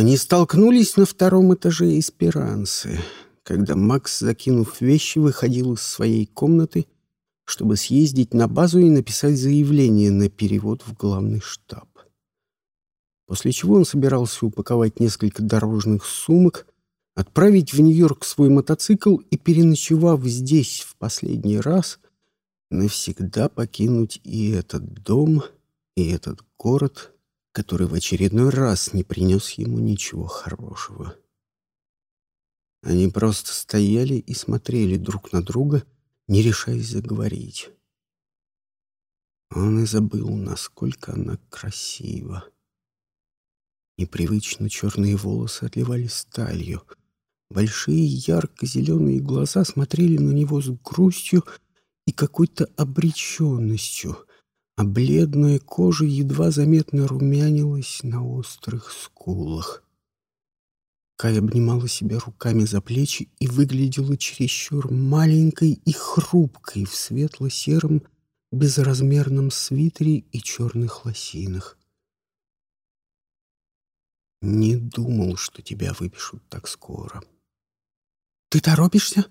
Они столкнулись на втором этаже Эсперанцы, когда Макс, закинув вещи, выходил из своей комнаты, чтобы съездить на базу и написать заявление на перевод в главный штаб. После чего он собирался упаковать несколько дорожных сумок, отправить в Нью-Йорк свой мотоцикл и, переночевав здесь в последний раз, навсегда покинуть и этот дом, и этот город, который в очередной раз не принес ему ничего хорошего. Они просто стояли и смотрели друг на друга, не решаясь заговорить. Он и забыл, насколько она красива. Непривычно черные волосы отливали сталью. Большие ярко-зеленые глаза смотрели на него с грустью и какой-то обреченностью, а бледная кожа едва заметно румянилась на острых скулах. Кай обнимала себя руками за плечи и выглядела чересчур маленькой и хрупкой в светло-сером безразмерном свитере и черных лосинах. «Не думал, что тебя выпишут так скоро». «Ты торопишься?»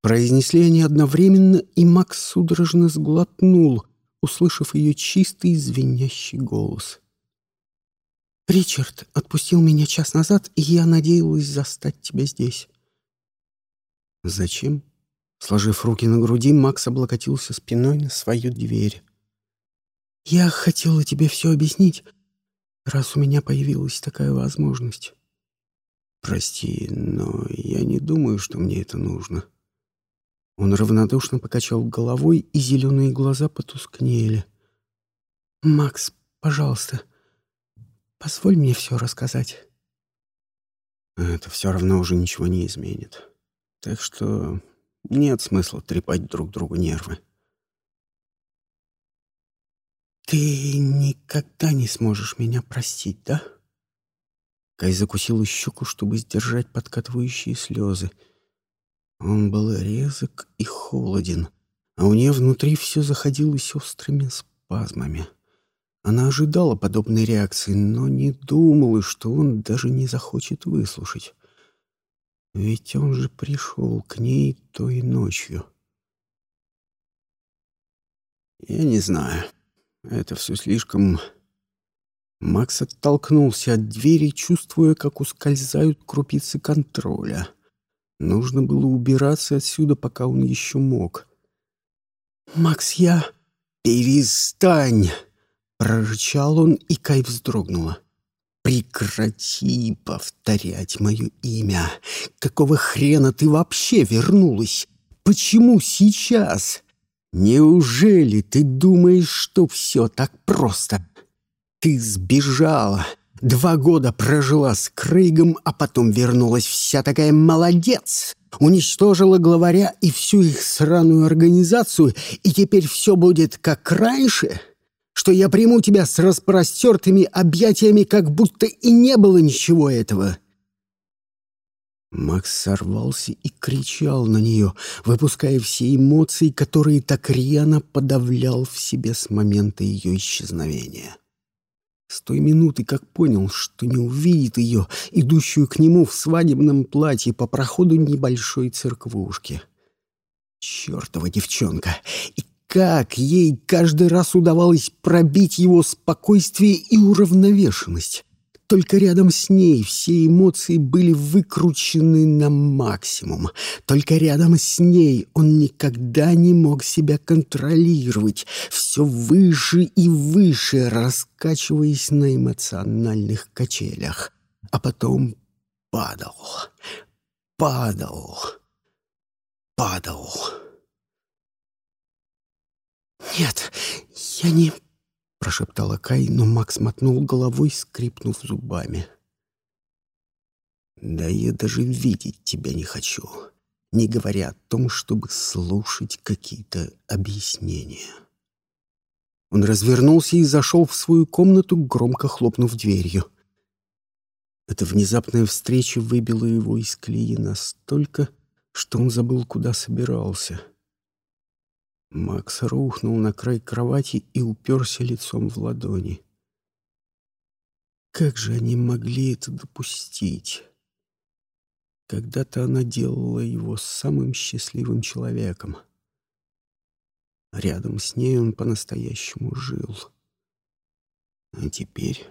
Произнесли они одновременно, и Макс судорожно сглотнул, услышав ее чистый звенящий голос. «Ричард отпустил меня час назад, и я надеялась застать тебя здесь». «Зачем?» Сложив руки на груди, Макс облокотился спиной на свою дверь. «Я хотела тебе все объяснить, раз у меня появилась такая возможность». «Прости, но я не думаю, что мне это нужно». Он равнодушно покачал головой, и зеленые глаза потускнели. «Макс, пожалуйста, позволь мне все рассказать». «Это все равно уже ничего не изменит. Так что нет смысла трепать друг другу нервы». «Ты никогда не сможешь меня простить, да?» Кай закусил щеку, чтобы сдержать подкатывающие слезы — он был резок и холоден, а у нее внутри все заходилось острыми спазмами. Она ожидала подобной реакции, но не думала, что он даже не захочет выслушать. Ведь он же пришел к ней той ночью. Я не знаю. Это все слишком... Макс оттолкнулся от двери, чувствуя, как ускользают крупицы контроля — Нужно было убираться отсюда, пока он еще мог. «Макс, я...» «Перестань!» — прорычал он, и Кай вздрогнула. «Прекрати повторять мое имя! Какого хрена ты вообще вернулась? Почему сейчас? Неужели ты думаешь, что все так просто? Ты сбежала, Два года прожила с Крейгом, а потом вернулась вся такая молодец. Уничтожила главаря и всю их сраную организацию, и теперь все будет как раньше? Что я приму тебя с распростертыми объятиями, как будто и не было ничего этого?» Макс сорвался и кричал на нее, выпуская все эмоции, которые так рьяно подавлял в себе с момента ее исчезновения. С той минуты, как понял, что не увидит ее, идущую к нему в свадебном платье по проходу небольшой церквушки. Чёртова девчонка! И как ей каждый раз удавалось пробить его спокойствие и уравновешенность! Только рядом с ней все эмоции были выкручены на максимум. Только рядом с ней он никогда не мог себя контролировать, все выше и выше раскачиваясь на эмоциональных качелях. А потом падал, падал, падал. «Нет, я не прошептала Кай, но Макс мотнул головой, скрипнув зубами. «Да я даже видеть тебя не хочу, не говоря о том, чтобы слушать какие-то объяснения». Он развернулся и зашел в свою комнату, громко хлопнув дверью. Эта внезапная встреча выбила его из колеи настолько, что он забыл, куда собирался — Макс рухнул на край кровати и уперся лицом в ладони. Как же они могли это допустить? Когда-то она делала его самым счастливым человеком. Рядом с ней он по-настоящему жил. А теперь